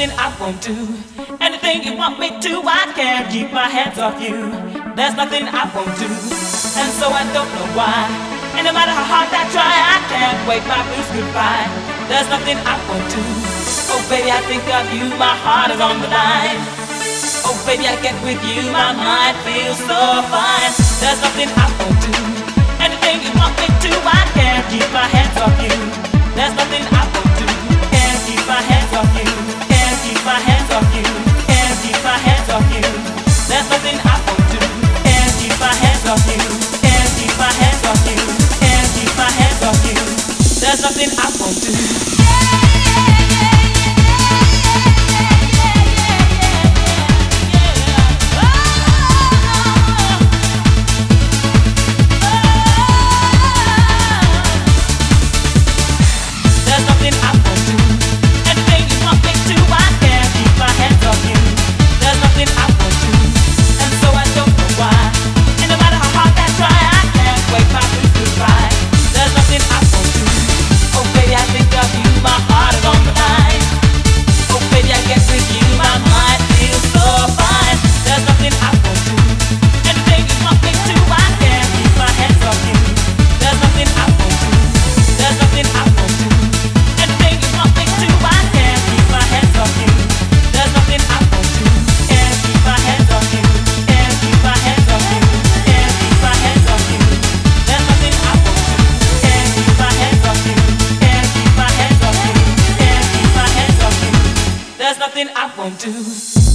something I won't do. Anything you want me to, I can't keep my hands off you. There's nothing I won't do, and so I don't know why. And no matter how hard I try, I can't wait my blues goodbye. There's nothing I won't do. Oh baby, I think of you, my heart is on the line. Oh baby, I get with you, my mind feels so fine. There's there's nothing I won't do. I won't do.